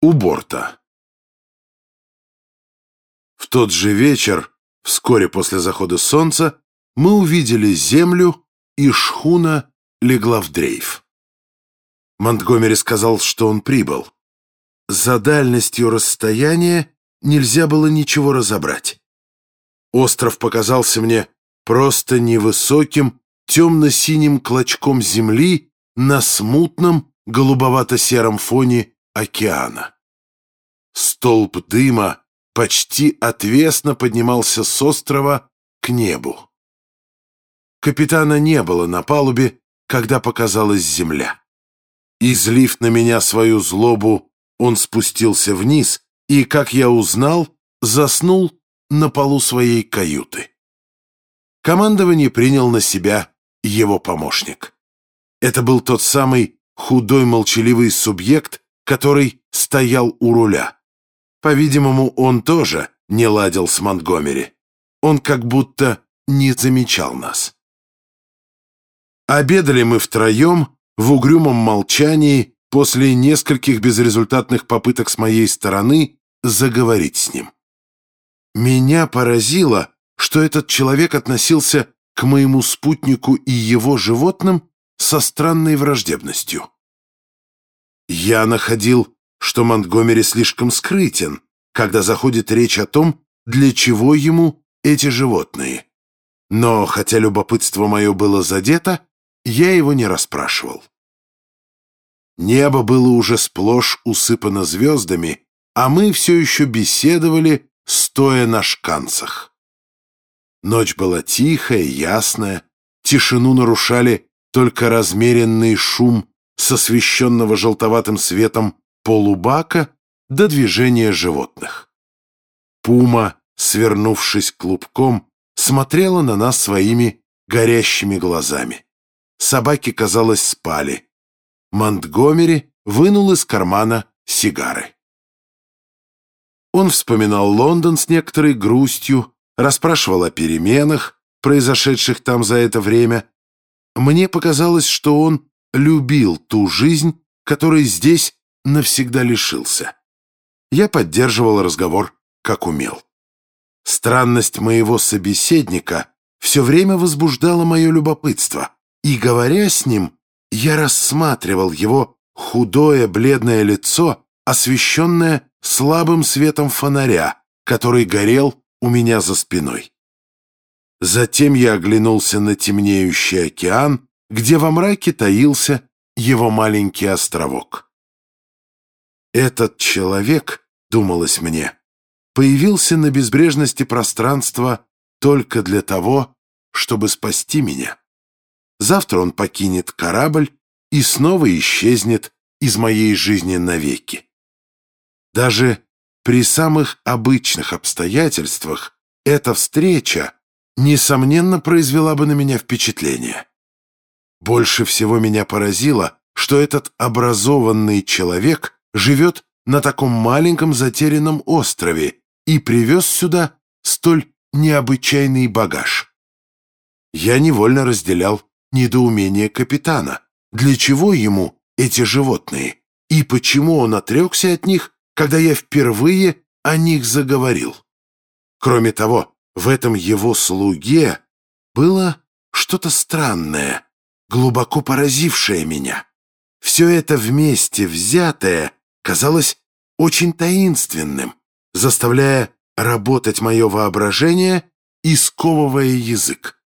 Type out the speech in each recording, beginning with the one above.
У борта. В тот же вечер, вскоре после захода солнца, мы увидели землю, и шхуна легла в дрейф. Монтгомери сказал, что он прибыл. За дальностью расстояния нельзя было ничего разобрать. Остров показался мне просто невысоким, темно-синим клочком земли на смутном голубовато-сером фоне океана. Столб дыма почти отвесно поднимался с острова к небу. Капитана не было на палубе, когда показалась земля. Излив на меня свою злобу, он спустился вниз и, как я узнал, заснул на полу своей каюты. Командование принял на себя его помощник. Это был тот самый худой молчаливый субъект, который стоял у руля. По-видимому, он тоже не ладил с Монтгомери. Он как будто не замечал нас. Обедали мы втроем в угрюмом молчании после нескольких безрезультатных попыток с моей стороны заговорить с ним. Меня поразило, что этот человек относился к моему спутнику и его животным со странной враждебностью. Я находил, что Монтгомери слишком скрытен, когда заходит речь о том, для чего ему эти животные. Но, хотя любопытство мое было задето, я его не расспрашивал. Небо было уже сплошь усыпано звездами, а мы все еще беседовали, стоя на шканцах. Ночь была тихая, ясная, тишину нарушали только размеренный шум с освещенного желтоватым светом полубака до движения животных. Пума, свернувшись клубком, смотрела на нас своими горящими глазами. Собаки, казалось, спали. Монтгомери вынул из кармана сигары. Он вспоминал Лондон с некоторой грустью, расспрашивал о переменах, произошедших там за это время. Мне показалось, что он любил ту жизнь, которой здесь навсегда лишился. Я поддерживал разговор, как умел. Странность моего собеседника все время возбуждала мое любопытство, и, говоря с ним, я рассматривал его худое бледное лицо, освещенное слабым светом фонаря, который горел у меня за спиной. Затем я оглянулся на темнеющий океан, где во мраке таился его маленький островок. Этот человек, думалось мне, появился на безбрежности пространства только для того, чтобы спасти меня. Завтра он покинет корабль и снова исчезнет из моей жизни навеки. Даже при самых обычных обстоятельствах эта встреча, несомненно, произвела бы на меня впечатление. Больше всего меня поразило, что этот образованный человек живет на таком маленьком затерянном острове и привез сюда столь необычайный багаж. Я невольно разделял недоумение капитана. Для чего ему эти животные? И почему он отрекся от них, когда я впервые о них заговорил? Кроме того, в этом его слуге было что-то странное, глубоко поразившее меня. Все это вместе взятое казалось очень таинственным, заставляя работать мое воображение и сковывая язык.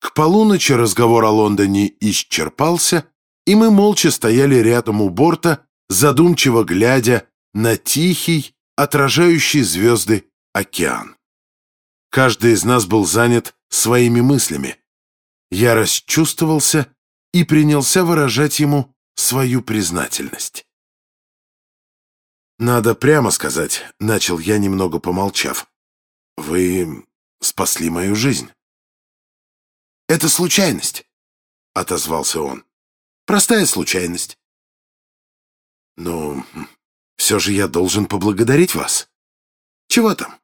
К полуночи разговор о Лондоне исчерпался, и мы молча стояли рядом у борта, задумчиво глядя на тихий, отражающий звезды океан. Каждый из нас был занят своими мыслями. Я расчувствовался и принялся выражать ему свою признательность. «Надо прямо сказать», — начал я, немного помолчав. «Вы спасли мою жизнь». «Это случайность», — отозвался он. «Простая случайность». «Ну, все же я должен поблагодарить вас». «Чего там?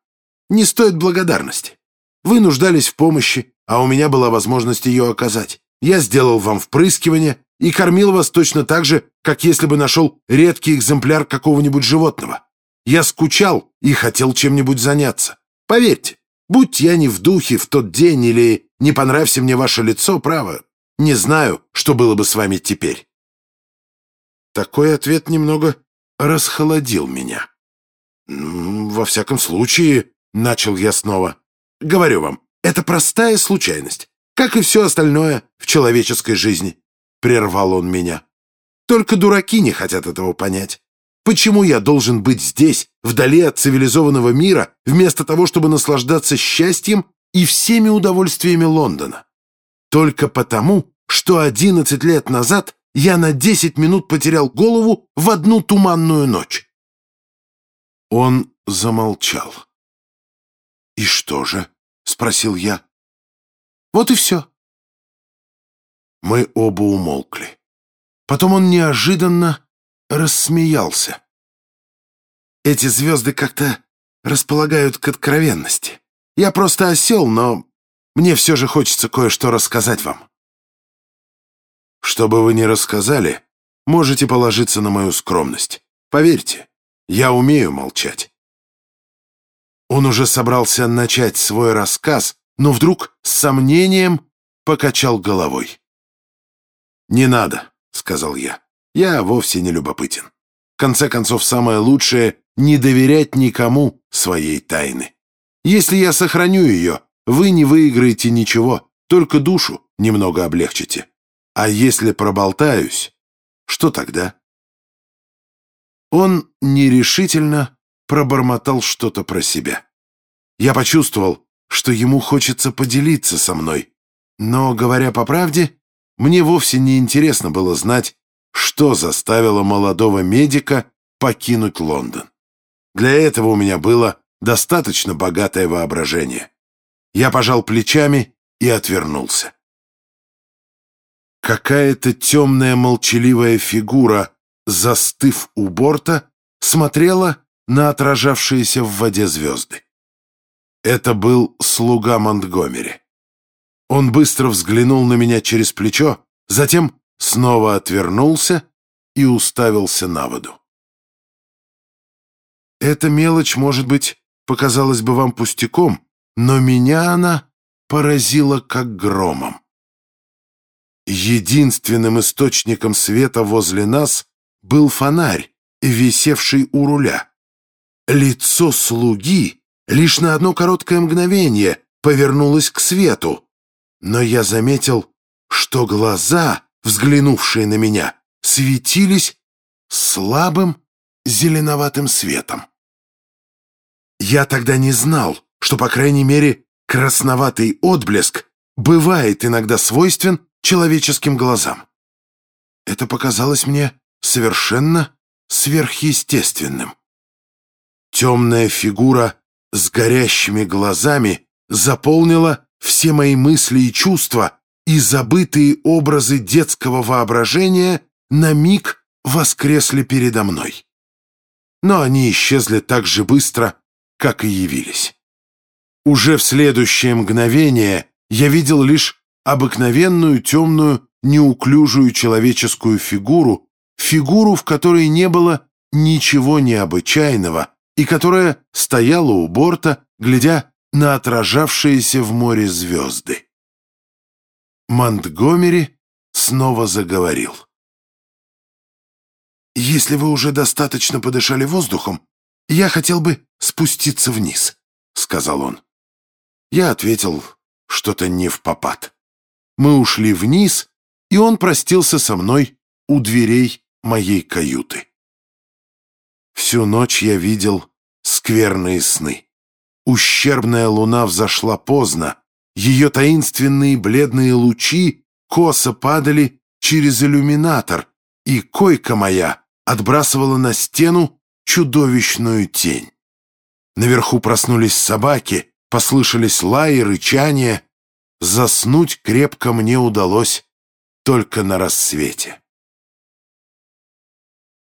Не стоит благодарности. Вы нуждались в помощи, а у меня была возможность ее оказать. Я сделал вам впрыскивание и кормил вас точно так же, как если бы нашел редкий экземпляр какого-нибудь животного. Я скучал и хотел чем-нибудь заняться. Поверьте, будь я не в духе в тот день или не понравься мне ваше лицо, право, не знаю, что было бы с вами теперь. Такой ответ немного расхолодил меня. «Во всяком случае», — начал я снова, — «говорю вам, это простая случайность, как и все остальное в человеческой жизни», — прервал он меня. «Только дураки не хотят этого понять. Почему я должен быть здесь, вдали от цивилизованного мира, вместо того, чтобы наслаждаться счастьем и всеми удовольствиями Лондона? Только потому, что 11 лет назад я на 10 минут потерял голову в одну туманную ночь». Он замолчал. «И что же?» — спросил я. «Вот и все». Мы оба умолкли. Потом он неожиданно рассмеялся. Эти звезды как-то располагают к откровенности. Я просто осел, но мне все же хочется кое-что рассказать вам. Что бы вы ни рассказали, можете положиться на мою скромность. Поверьте, я умею молчать. Он уже собрался начать свой рассказ, но вдруг с сомнением покачал головой. «Не надо», — сказал я. «Я вовсе не любопытен. В конце концов, самое лучшее — не доверять никому своей тайны. Если я сохраню ее, вы не выиграете ничего, только душу немного облегчите. А если проболтаюсь, что тогда?» Он нерешительно пробормотал что-то про себя. Я почувствовал, что ему хочется поделиться со мной. Но, говоря по правде, мне вовсе не интересно было знать, что заставило молодого медика покинуть Лондон. Для этого у меня было достаточно богатое воображение. Я пожал плечами и отвернулся. Какая-то темная молчаливая фигура, застыв у борта, смотрела на отражавшиеся в воде звезды. Это был слуга Монтгомери. Он быстро взглянул на меня через плечо, затем снова отвернулся и уставился на воду. Эта мелочь, может быть, показалась бы вам пустяком, но меня она поразила как громом. Единственным источником света возле нас был фонарь, висевший у руля. Лицо слуги лишь на одно короткое мгновение повернулось к свету, но я заметил, что глаза, взглянувшие на меня, светились слабым зеленоватым светом. Я тогда не знал, что, по крайней мере, красноватый отблеск бывает иногда свойствен человеческим глазам. Это показалось мне совершенно сверхъестественным. Темная фигура с горящими глазами заполнила все мои мысли и чувства, и забытые образы детского воображения на миг воскресли передо мной. Но они исчезли так же быстро, как и явились. Уже в следующее мгновение я видел лишь обыкновенную темную неуклюжую человеческую фигуру, фигуру, в которой не было ничего необычайного, и которая стояла у борта, глядя на отражавшиеся в море звезды. Монтгомери снова заговорил. «Если вы уже достаточно подышали воздухом, я хотел бы спуститься вниз», — сказал он. Я ответил что-то не в попад. Мы ушли вниз, и он простился со мной у дверей моей каюты. Всю ночь я видел скверные сны. Ущербная луна взошла поздно, ее таинственные бледные лучи косо падали через иллюминатор, и койка моя отбрасывала на стену чудовищную тень. Наверху проснулись собаки, послышались лаи, рычания. Заснуть крепко мне удалось только на рассвете.